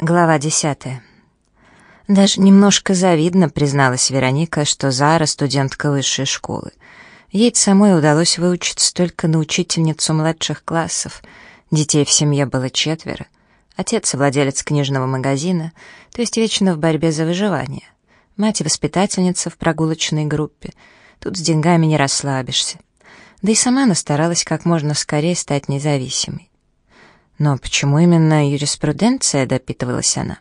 Глава десятая. Даже немножко завидно, призналась Вероника, что Зара студентка высшей школы. Ей самой удалось выучиться только на учительницу младших классов. Детей в семье было четверо. Отец — владелец книжного магазина, то есть вечно в борьбе за выживание. Мать — воспитательница в прогулочной группе. Тут с деньгами не расслабишься. Да и сама она старалась как можно скорее стать независимой. Но почему именно юриспруденция, допитывалась она?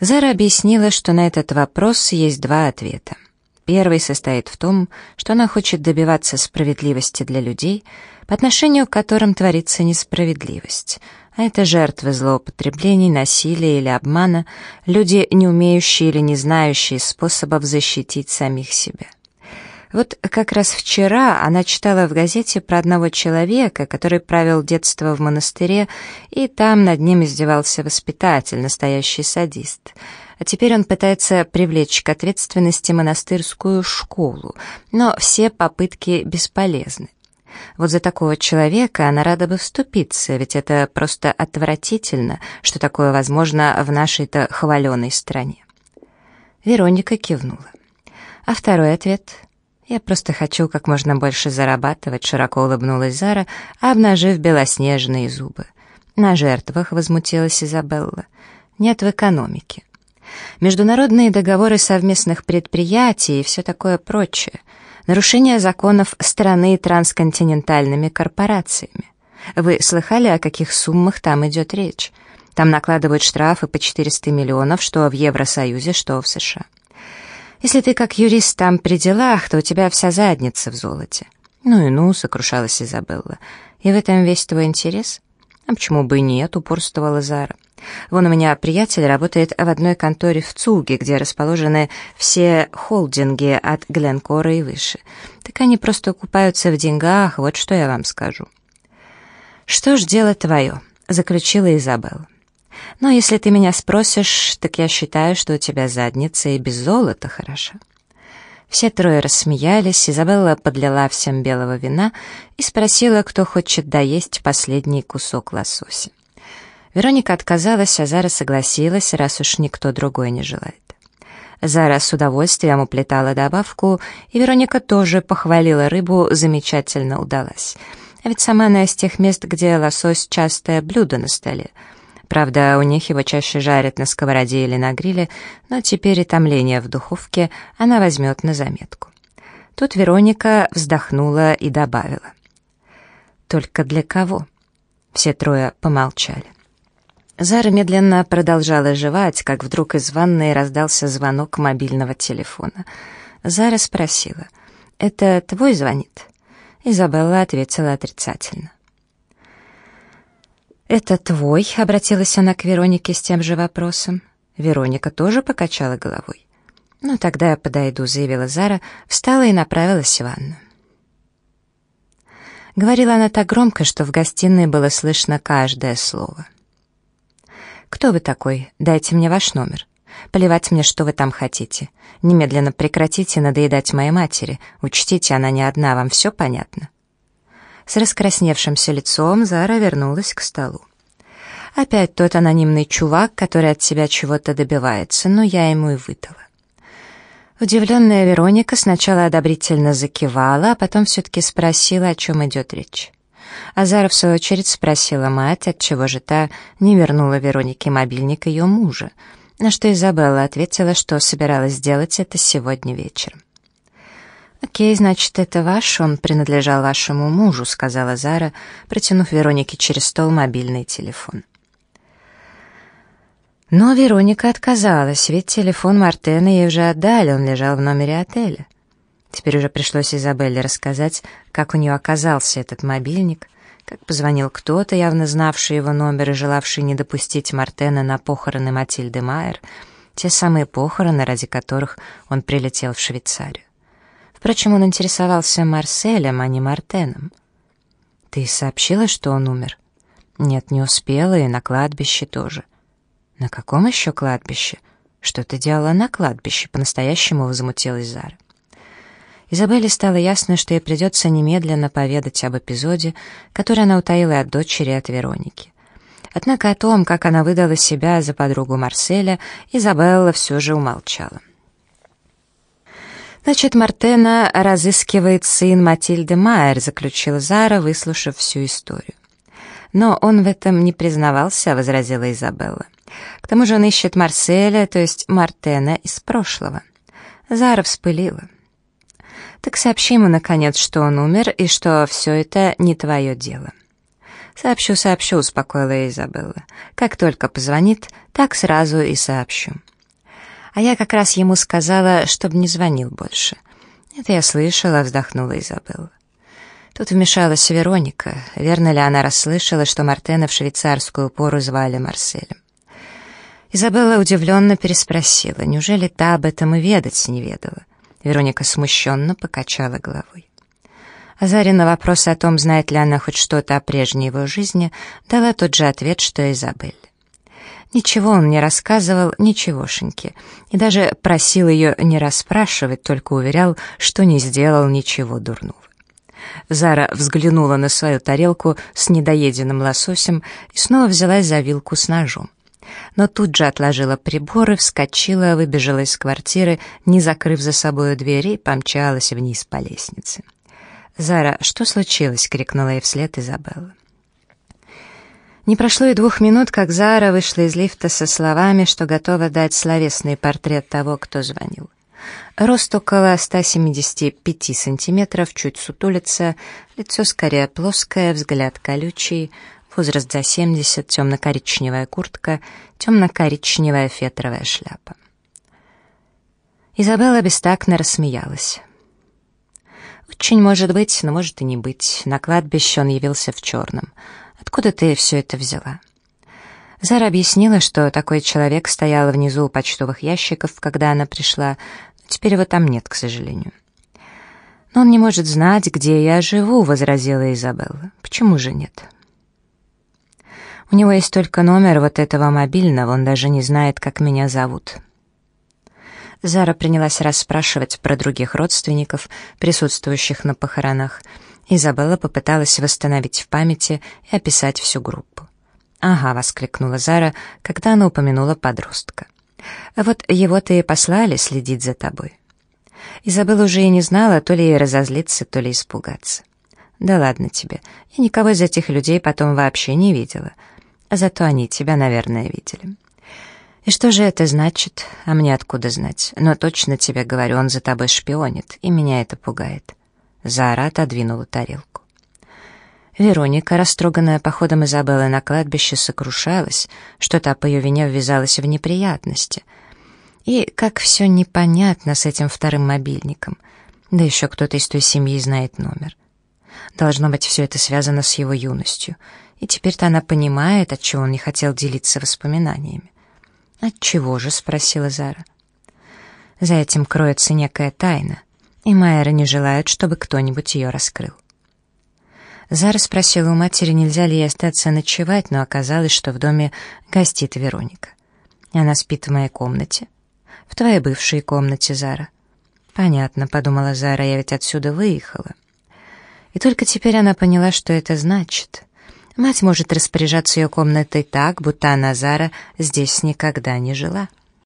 Зара объяснила, что на этот вопрос есть два ответа. Первый состоит в том, что она хочет добиваться справедливости для людей, по отношению к которым творится несправедливость, а это жертвы злоупотреблений, насилия или обмана, люди, не умеющие или не знающие способов защитить самих себя. Вот как раз вчера она читала в газете про одного человека, который провел детство в монастыре, и там над ним издевался воспитатель, настоящий садист. А теперь он пытается привлечь к ответственности монастырскую школу, но все попытки бесполезны. Вот за такого человека она рада бы вступиться, ведь это просто отвратительно, что такое возможно в нашей-то хваленой стране. Вероника кивнула. А второй ответ — «Я просто хочу как можно больше зарабатывать», — широко улыбнулась Зара, обнажив белоснежные зубы. «На жертвах», — возмутилась Изабелла. «Нет в экономике. Международные договоры совместных предприятий и все такое прочее. Нарушение законов страны трансконтинентальными корпорациями. Вы слыхали, о каких суммах там идет речь? Там накладывают штрафы по 400 миллионов, что в Евросоюзе, что в США. Если ты как юрист там при делах, то у тебя вся задница в золоте. Ну и ну, сокрушалась Изабелла. И в этом весь твой интерес? А почему бы и нет, упорствовала Зара. Вон у меня приятель работает в одной конторе в Цуге, где расположены все холдинги от Гленкора и выше. Так они просто купаются в деньгах, вот что я вам скажу. «Что ж, дело твое», — заключила Изабелла. Но если ты меня спросишь, так я считаю, что у тебя задница и без золота хороша». Все трое рассмеялись, Изабелла подлила всем белого вина и спросила, кто хочет доесть последний кусок лосося. Вероника отказалась, а Зара согласилась, раз уж никто другой не желает. Зара с удовольствием уплетала добавку, и Вероника тоже похвалила рыбу, замечательно удалась. А ведь сама она из тех мест, где лосось — частое блюдо на столе — Правда, у них его чаще жарят на сковороде или на гриле, но теперь и томление в духовке она возьмет на заметку. Тут Вероника вздохнула и добавила. «Только для кого?» Все трое помолчали. Зара медленно продолжала жевать, как вдруг из ванной раздался звонок мобильного телефона. Зара спросила, «Это твой звонит?» Изабелла ответила отрицательно. «Это твой?» — обратилась она к Веронике с тем же вопросом. Вероника тоже покачала головой. «Ну, тогда я подойду», — заявила Зара, встала и направилась в ванну. Говорила она так громко, что в гостиной было слышно каждое слово. «Кто вы такой? Дайте мне ваш номер. Плевать мне, что вы там хотите. Немедленно прекратите надоедать моей матери. Учтите, она не одна, вам все понятно?» С раскрасневшимся лицом Зара вернулась к столу. Опять тот анонимный чувак, который от себя чего-то добивается, но я ему и выдала. Удивленная Вероника сначала одобрительно закивала, а потом все-таки спросила, о чем идет речь. Азара, в свою очередь, спросила мать, отчего же та не вернула Веронике мобильник ее мужа, на что Изабелла ответила, что собиралась сделать это сегодня вечером. «Окей, значит, это ваш, он принадлежал вашему мужу», — сказала Зара, протянув Веронике через стол мобильный телефон. Но Вероника отказалась, ведь телефон Мартена ей уже отдали, он лежал в номере отеля. Теперь уже пришлось Изабелле рассказать, как у нее оказался этот мобильник, как позвонил кто-то, явно знавший его номер и желавший не допустить Мартена на похороны Матильды Майер, те самые похороны, ради которых он прилетел в Швейцарию. Впрочем, он интересовался Марселем, а не Мартеном. «Ты сообщила, что он умер?» «Нет, не успела, и на кладбище тоже». «На каком еще кладбище?» «Что ты делала на кладбище?» — по-настоящему возмутилась Зара. Изабелле стало ясно, что ей придется немедленно поведать об эпизоде, который она утаила от дочери от Вероники. Однако о том, как она выдала себя за подругу Марселя, Изабелла все же умолчала. «Значит, Мартена разыскивает сын Матильды Майер», — заключила Зара, выслушав всю историю. «Но он в этом не признавался», — возразила Изабелла. «К тому же он ищет Марселя, то есть Мартена из прошлого». Зара вспылила. «Так сообщи ему, наконец, что он умер и что все это не твое дело». «Сообщу, сообщу», — успокоила Изабелла. «Как только позвонит, так сразу и сообщу». А я как раз ему сказала, чтобы не звонил больше. Это я слышала, вздохнула Изабелла. Тут вмешалась Вероника. Верно ли она расслышала, что Мартена в швейцарскую пору звали Марселем? Изабелла удивленно переспросила, неужели та об этом и ведать не ведала? Вероника смущенно покачала головой. Азарин на вопрос о том, знает ли она хоть что-то о прежней его жизни, дала тот же ответ, что Изабель. Ничего он не рассказывал, ничегошеньки, и даже просил ее не расспрашивать, только уверял, что не сделал ничего дурного. Зара взглянула на свою тарелку с недоеденным лососем и снова взялась за вилку с ножом. Но тут же отложила приборы, вскочила, выбежала из квартиры, не закрыв за собой двери, помчалась вниз по лестнице. «Зара, что случилось?» — крикнула ей вслед Изабелла. Не прошло и двух минут, как Зара вышла из лифта со словами, что готова дать словесный портрет того, кто звонил. Рост около 175 сантиметров, чуть сутулица, лицо скорее плоское, взгляд колючий, возраст за 70, темно-коричневая куртка, темно-коричневая фетровая шляпа. Изабелла бестактно рассмеялась. «Очень может быть, но может и не быть. На кладбище он явился в черном. Откуда ты все это взяла?» Зара объяснила, что такой человек стоял внизу у почтовых ящиков, когда она пришла, но теперь его там нет, к сожалению. «Но он не может знать, где я живу», — возразила Изабелла. «Почему же нет?» «У него есть только номер вот этого мобильного, он даже не знает, как меня зовут». Зара принялась расспрашивать про других родственников, присутствующих на похоронах, — Изабелла попыталась восстановить в памяти и описать всю группу. «Ага», — воскликнула Зара, когда она упомянула подростка. «Вот его-то и послали следить за тобой». Изабелла уже и не знала, то ли разозлиться, то ли испугаться. «Да ладно тебе, я никого из этих людей потом вообще не видела. А зато они тебя, наверное, видели». «И что же это значит? А мне откуда знать? Но точно тебе говорю, он за тобой шпионит, и меня это пугает». Зара отодвинула тарелку. Вероника, растроганная походом Изабеллы на кладбище, сокрушалась, что та по ее вине ввязалась в неприятности. И как все непонятно с этим вторым мобильником. Да еще кто-то из той семьи знает номер. Должно быть, все это связано с его юностью. И теперь-то она понимает, отчего он не хотел делиться воспоминаниями. «Отчего же?» — спросила Зара. «За этим кроется некая тайна и Майера не желает, чтобы кто-нибудь ее раскрыл. Зара спросила у матери, нельзя ли ей остаться ночевать, но оказалось, что в доме гостит Вероника. Она спит в моей комнате. В твоей бывшей комнате, Зара. Понятно, подумала Зара, я ведь отсюда выехала. И только теперь она поняла, что это значит. Мать может распоряжаться ее комнатой так, будто она, Зара, здесь никогда не жила.